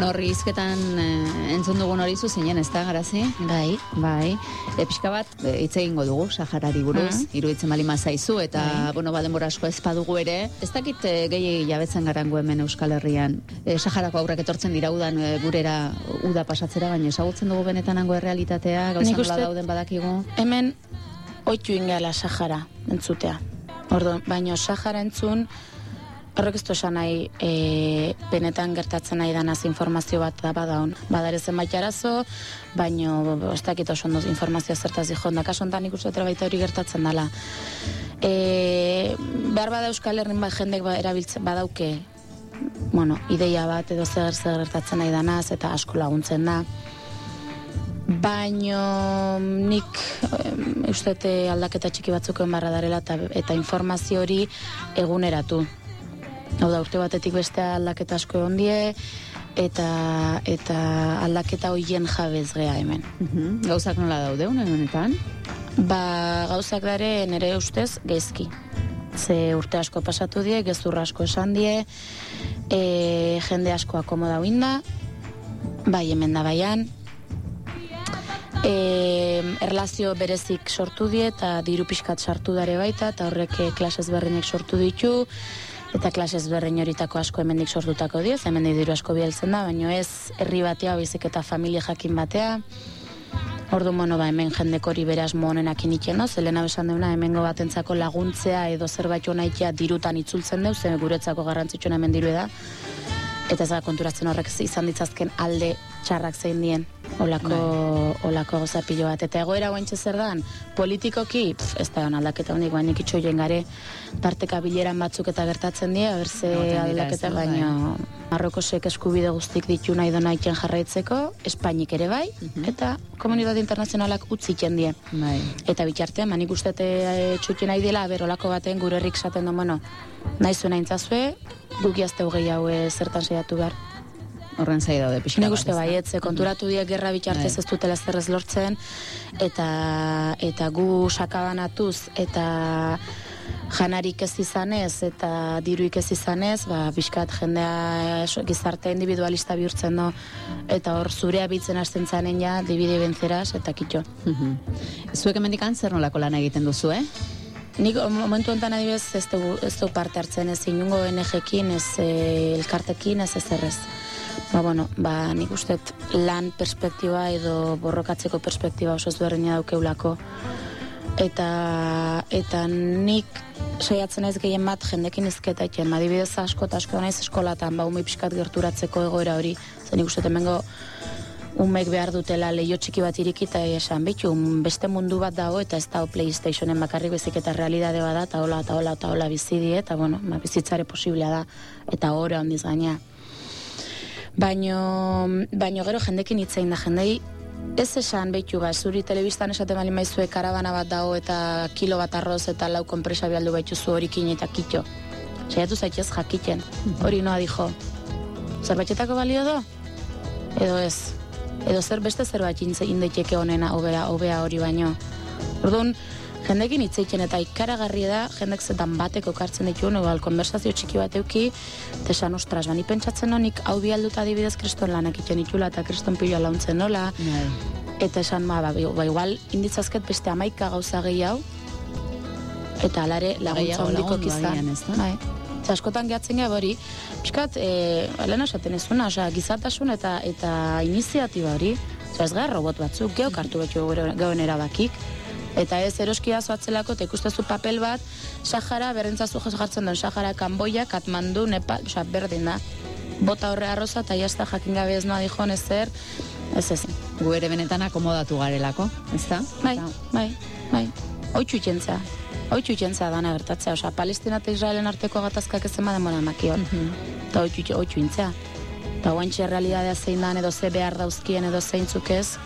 Bueno, horri izketan eh, entzun dugun hori zu zinen, ez da, garazi? Bai. Bai. E, pixka bat, e, hitz egingo dugu, Saharari buruz, Mm. iruditzen bali mazaizu, eta, bueno, ba, denbora asko ez badugu ere, ez dakit e, gehi jabetzen garango hemen Euskal Herrian. E, Saharako aurrak etortzen dira udan e, gurera uda pasatzera, baina ezagutzen dugu benetan hango errealitatea, gauza Nik nola dauden badakigu. Hemen oitu ingela Sahara entzutea. Ordo, baino Sahara entzun, horrek ez du esan nahi e, benetan gertatzen nahi danaz informazio bat da badaun. Badare zenbait arazo, baino ez dakit oso ondo informazio zertaz kaso honetan ikusten dut baita hori gertatzen dela. E, behar bada Euskal Herrin bat jendek ba, erabiltzen badauke bueno, ideia bat edo zer zer gertatzen nahi danaz eta asko laguntzen da. Baino nik em, uste dut, eh, aldaketa txiki batzukoen barra darela eta, eta informazio hori eguneratu. Hau da, urte batetik beste aldaketa asko egon die, eta, eta aldaketa hoien jabez gea hemen. Mhm. Gauzak nola daude, une honetan? Ba, gauzak dare nire ustez gezki. Ze urte asko pasatu die, gezur asko esan die, e, jende asko akomoda da, bai hemen da baian, e, erlazio berezik sortu die eta diru pixkat sartu dare baita, eta horrek eh, klasez berrinek sortu ditu, eta klasez berrein horitako asko hemendik sortutako dio, hemendik diru asko bieltzen da, baino ez herri batea, baizik eta familia jakin batea, Ordu mono ba hemen jendek hori beraz monenak initzen, no? Zelena besan deuna hemengo batentzako laguntzea edo zerbait honaitea dirutan itzultzen deu, ze guretzako garrantzitsuna hemen diru da. Eta ez da konturatzen horrek izan ditzazken alde txarrak zein dien olako, olako gauza pilo bat. Eta egoera guaintxe zer dan, politikoki, pf, ez da aldaketa honik, baina ikitxo joen gare, parteka bileran batzuk eta gertatzen die, berze dira, ez aldaketa, da, baina Marrokosek eskubide guztik ditu nahi dona iken jarraitzeko, Espainik ere bai, eta komunitate internazionalak utziten die. Bai. Eta bitartean, manik uste e, txuti nahi dela, berolako baten gure herrik saten du, bueno, nahi zuen aintzazue, guk jazte hogei hau eh, zertan saiatu behar. Horren zai daude pixka Nik uste bai, etze, konturatu diek gerra bitartez Bai. ez dutela zer ez lortzen, eta, eta gu sakabanatuz, eta janarik ez izanez, eta diruik ez izanez, ba, bizkat jendea eso, gizarte individualista bihurtzen do, eta hor zurea bitzen hasten zanen ja, dibide bentzeraz, eta kitxo. Mhm. Zuek emendikan zer nolako lan egiten duzu, eh? Nik momentu honetan adibidez ez dugu parte hartzen ez inungo ONG-ekin, ez eh, elkartekin, ez ez errez. Ba, bueno, ba, nik uste lan perspektiba edo borrokatzeko perspektiba oso ezberdina daukeulako. Eta, eta nik saiatzen ez gehien bat jendekin izketa iten. Adibidez asko eta asko naiz eskolatan, ba, ume pixkat gerturatzeko egoera hori. Zer nik uste hemengo umek behar dutela leio txiki bat irikita esan, bitu, beste mundu bat dago eta ez dago Playstationen bakarrik bezik eta realidade bada, eta hola, eta hola, eta hola bizi die, eta bueno, ba, bizitzare posiblea da, eta ore handiz gaina. Baino, baino gero jendekin hitzein da, jendei ez esan behitu ba, zuri telebistan esaten bali maizue karabana bat dago eta kilo bat arroz eta lau konpresa bialdu behitu zu horikin eta kitxo. Saiatu zaitez jakiten, hori noa dijo. Zerbaitetako balio do? Edo ez? Edo zer beste zerbait indaiteke honena hobea hobea hori baino. Orduan, jendekin hitz egiten eta ikaragarria da, jendek zetan bateko kartzen dituen, igual, konversazio txiki bat euki, eta esan, ostras, bani pentsatzen honik, hau bialduta adibidez kriston lanak iten itula eta kriston piloa launtzen nola, Bai. eta esan, ba, ba, ba igual, inditzazket beste amaika gauza gehi hau, eta alare laguntza Gehiago hondiko izan. Bai. Eta askotan gehatzen geha hori, pixkat, e, lehen esaten ezuna, osea, gizatasun eta eta iniziatiba hori, osea, ez gara robot batzuk, geok hartu betxu geuen erabakik, eta ez eroskia zoatzelako, eta ikustezu papel bat, Sahara, berrentzazu jartzen duen Sahara, Kamboia, Katmandu, Nepal, osea, berdin da. Bota horre arroza, eta jazta jakin gabe ez noa dijon ezer, ez ez. Gu ere benetan akomodatu garelako, ez da? Bai, bai, bai. Oitxu itxentza. Oitxu itxentza dana gertatzea. Osa, Palestina eta Israelen arteko gatazkak ez ema demora makion. Eta oitxu, oitxu intzea. Eta guantxe realidadea zein dan edo ze behar dauzkien edo zeintzuk ez.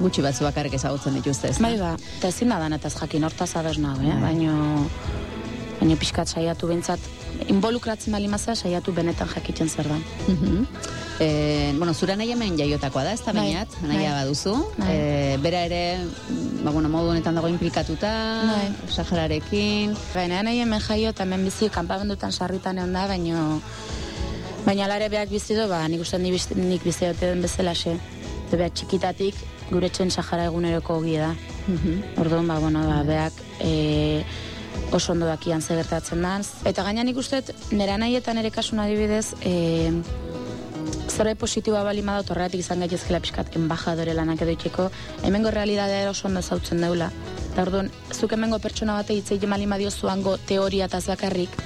Gutxi batzu bakarrik ezagutzen dituzte, ez? Bai ba, eta ezin da dan eta ez jakin hortaz ados nago, eh? Baino, baino pixkat saiatu bintzat, involukratzen bali mazea saiatu benetan jakiten zer da. Eh, bueno, zura nahi hemen jaiotakoa da, ez da Bai, bainat, bai. baduzu. Bai. Eh, bera ere, ba, bueno, modu honetan dago implikatuta, Bai. Sahararekin. Baina nahi hemen jaio eta hemen bizi kanpamendutan sarritan egon da, baino Baina alare beak bizido, ba, nik uste nik, bizi dute den bezala xe. Eta beak txikitatik, gure txen Sahara eguneroko ogi da. Orduan, ba, bueno, ba, beak e, oso ondo dakian ze gertatzen da. Eta gaina nik uste, nera nahi eta nire kasun adibidez, e, zerbait positiboa bali madot horregatik izan gaitezkela pixkat embajadore lanak edo itxeko, hemengo realidadea oso ondo zautzen deula. Eta orduan, zuk hemengo pertsona bate hitzei bali madio zuango teoria eta bakarrik,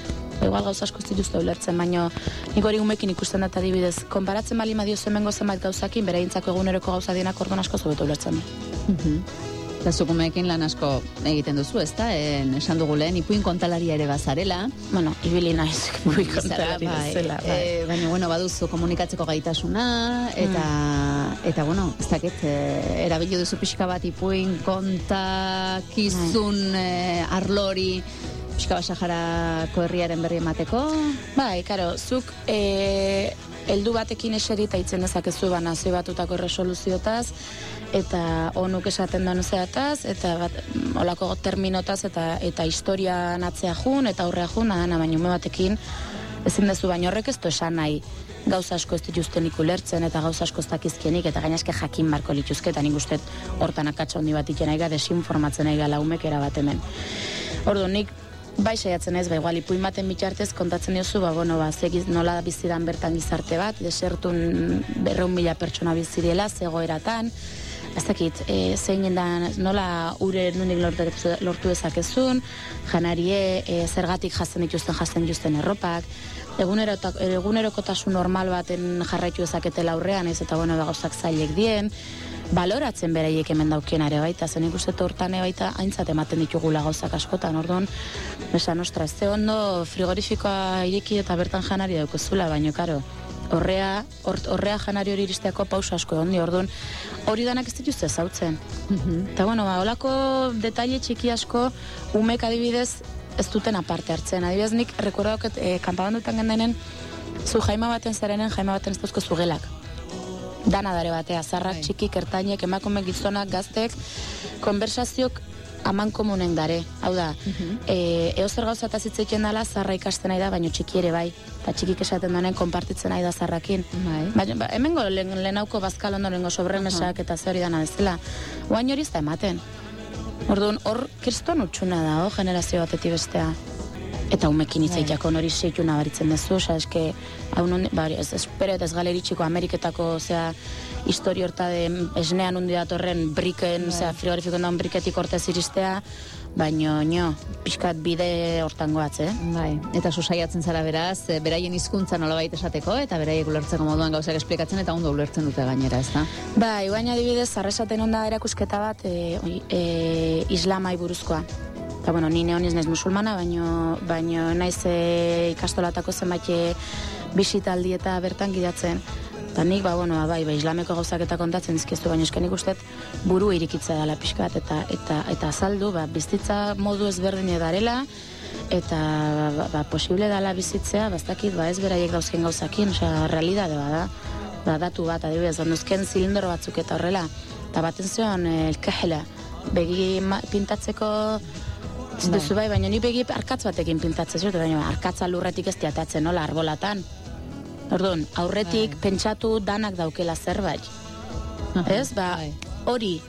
igual gauza asko zituzte ulertzen, baino nik hori umekin ikusten dut adibidez, konparatzen bali madio hemengo zenbait gauzakin, bere eguneroko gauza dienak orduan asko zobetu ulertzen. Mm Eta zukumeekin lan asko egiten duzu, ez da? esan dugu lehen, ipuin kontalaria ere bazarela. Bueno, ibili naiz, ipuin kontalari bai, bai. E, baina, bueno, baduzu komunikatzeko gaitasuna, eta, mm. eta bueno, ez dakit, e, erabilio duzu pixka bat ipuin kontakizun bai. e, arlori, pixka bat Saharako herriaren berri emateko? Bai, karo, zuk e, eldu batekin eserita itzen dezakezu ba nazio batutako resoluziotaz, eta onuk esaten da zeataz, eta bat, olako terminotaz, eta eta historia natzea jun, eta aurrea jun, baina ume batekin, ezin dezu baino horrek ez du esan nahi gauza asko ez dituzten ikulertzen eta gauza asko ez dakizkienik eta gainazke jakin marko lituzke eta nik uste hortan akatsa hondi bat ikena ega desinformatzen ega laumek bat hemen. Ordu, nik bai saiatzen ez, bai, igual ipuin baten bitxartez kontatzen diozu, ba, bueno, ba, zegiz nola bizidan bertan gizarte bat, desertun berreun mila pertsona biziriela, zegoeratan, ez dakit, e, zein nola ure nunik lortu, lortu ezakezun, janarie, e, zergatik jazen dituzten jazen dituzten erropak, egunero, egunerokotasun normal baten jarraitu ezaketela aurrean, ez eta bueno, gauzak zailek dien, baloratzen beraiek hemen daukien ere baita, zen ikuste hortan baita aintzat ematen ditugula gauzak askotan, orduan, besan, ostra, ez ondo frigorifikoa ireki eta bertan janari daukezula, baino, karo, horrea, horrea janari hori iristeako pausa asko ondi, orduan, hori danak ez dituzte zautzen. Mhm. Eta bueno, ba, olako detaile txiki asko, umek adibidez, ez duten aparte hartzen. Adibidez, nik rekordauk e, kampabandutan gendenen, zu jaima baten zarenen, jaima baten ez dauzko zugelak. Dana dare batea, zarrak, bai. txiki, kertainek, emakume gizonak, gaztek, konversazioak aman komunen dare. Hau da, mm -hmm. e, eo zer gauza eta zitzeiten dela, zarra ikasten nahi da, baina txiki ere bai. Eta txikik esaten denen, konpartitzen nahi da zarrakin. Bai. Ba, ba, hemen lehen, lehenauko bazkal ondo, lehenko sobremesak eta zer hori dana bezala. Guain hori ez da ematen. Orduan, hor, kirston utxuna da, oh, generazio batetik bestea. Eta umekin itzaitako bai. nori seitu nabaritzen dezu, oza, eske, hau non, bari, ez, espero eta ez galeritxiko Ameriketako, ozea, historio horta de esnean undi datorren briken, bai. zera, frigorifiko daun briketik ortez iristea, baino, nio, pixkat bide hortan goatz, eh? Bai, eta susaiatzen zara beraz, e, beraien hizkuntza nola baita esateko, eta beraiek ulertzeko moduan gauzak esplikatzen, eta ondo ulertzen dute gainera, ez da? Bai, baina adibidez, arresaten onda erakusketa bat, e, e, islamai buruzkoa. Eta, bueno, ni neoniz naiz musulmana, baino, baino naiz e, ikastolatako zenbait bisitaldi eta bertan gidatzen. Eta nik, ba, bueno, ba, bai, ba, islameko gauzak eta kontatzen dizkeztu, baina esken ikustet buru irikitza dela pixkat, eta, eta, eta azaldu, ba, bizitza modu ezberdin edarela, eta ba, ba, posible dela bizitzea, bastakit, ba, ez beraiek dauzken gauzakin, osea, realidade da, ba, datu bat, adibidez, onduzken zilindoro batzuk eta horrela, eta baten zion, elkehela, begi pintatzeko bai. duzu bai, baina ni begi arkatz batekin pintatzen, baina arkatza lurretik ez diatatzen, nola, arbolatan, Orduan, aurretik bai. pentsatu danak daukela zerbait. Ez, ba, bai. hori,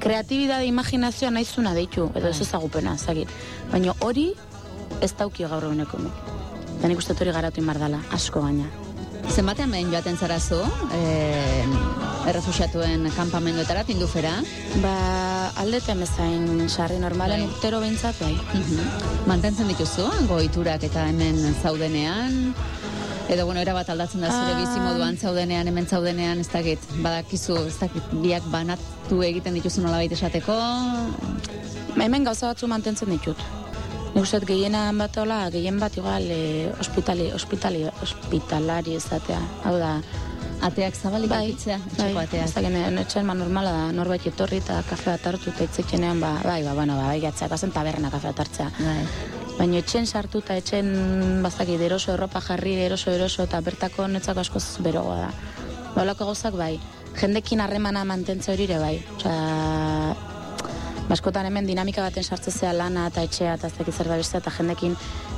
kreatibidade imaginazioa naizuna deitu, edo ez bai. ezagupena, zagit. Baina hori, ez daukio gaur eguneko. Da nik uste hori garatu imardala, asko gaina. Zenbatean behin joaten zarazu, eh, errefusiatuen kampamenduetara, tindufera? Ba, aldeten bezain sarri normalen bai. urtero behintzat, bai. Mhm. Mantentzen dituzu, goiturak eta hemen zaudenean, Edo, bueno, era bat aldatzen da zure bizi ah. moduan zaudenean, hemen zaudenean, ez dakit, badakizu, ez dakit, biak banatu egiten dituzu nola baita esateko? Hemen gauza batzu mantentzen ditut. Nik uste gehiena bat hola, gehien bat igual e, hospitali, hospitali, hospitalari ezatea. Hau da, Ateak zabalik bai, atitzea, bai, ateak. Ez da, netxen ma normala da, norbait etorri eta kafe bat hartu eta itzekenean, ba, bai, ba, bueno, ba, bai, gatzea, gazen taberna kafe bat hartzea. Bai. Baina etxen sartu eta etxen bazaki eroso erropa jarri, eroso eroso eta bertako netzako askoz berogoa da. Baulako gauzak bai, jendekin harremana mantentze hori ere bai. Osa, Baskotan hemen dinamika baten sartzezea lana eta etxea eta ez zer da bestea eta jendekin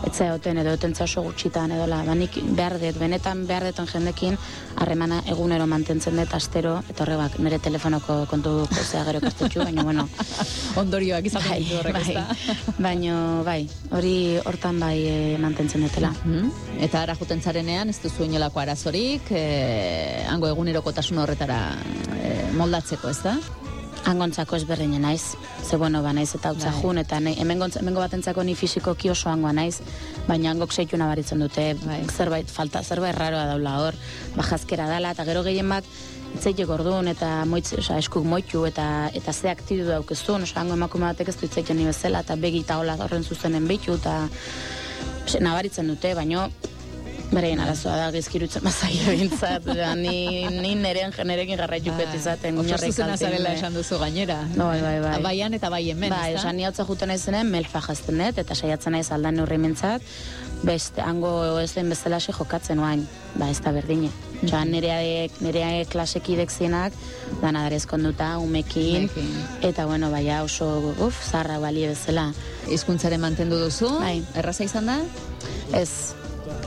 etzea oten edo oten oso gutxitan edo la, banik behar dut, benetan behar duten jendekin harremana egunero mantentzen dut astero eta horrebak nire telefonoko kontu zea gero kastetxu, baina bueno. Ondorioak izaten bai, ditu horrek, bai, ezta? baina bai, hori hortan bai e, mantentzen dutela. Mhm. Eta ara juten zarenean, ez duzu inolako arazorik, e, hango egunerokotasun horretara e, moldatzeko, ez da? Angontzako ezberdinen naiz. Ze bueno, ba naiz eta utza Bai. jun eta ne, hemengo hemengo batentzako ni fisikoki oso hangoa naiz, baina hangok seitu nabaritzen dute Bai. zerbait falta, zerbait raroa daula hor, bajazkera dala eta gero gehien bat itzeitek orduan eta moitz, osea, eskuk moitu eta eta ze aktidu daukezun, osea, hango emakume batek ez du itzeiken ni bezala eta begi eta hola horren zuzenen bitu eta nabaritzen dute, baino Berein arazoa da gizkirutzen mazaio bintzat, ni, ni neren generekin jarraituko ez izaten. Oso zuzena zarela esan duzu gainera. Bai, bai, bai. Baian eta bai hemen, Bai, esan ni hotza juten naizenen, melfa jazten dut, eta saiatzen naiz aldan neurri mintzat, beste, hango ez den bezalaxe jokatzen oain, ba, ez da berdine. Osa, nereak, nereak klasekidek zinak, dana darezkonduta, umekin, Umekin. eta bueno, baina oso, uf, zarra balie bezala. Hizkuntzaren mantendu duzu, Bai. erraza izan da? Ez,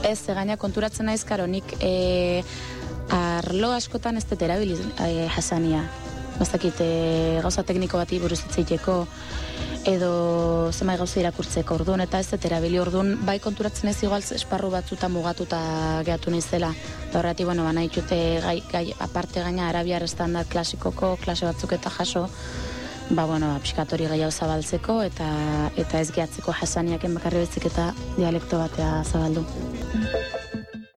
ez, gaina konturatzen naiz, karo, nik e, arlo askotan ez dut erabiliz e, jasania. Bastakit, e, gauza tekniko bati buruz hitzeiteko, edo zenbait gauza irakurtzeko orduan, eta ez dut erabili orduan, bai konturatzen ez igual esparru batzuta mugatuta gehatu nizela. Eta horretik, bueno, bana itxute gai, gai, aparte gaina arabiar estandar klasikoko klase batzuk eta jaso, ba, bueno, ba, hori gehiago zabaltzeko eta eta ez gehatzeko jasaniaken bakarri bezik eta dialekto batea zabaldu.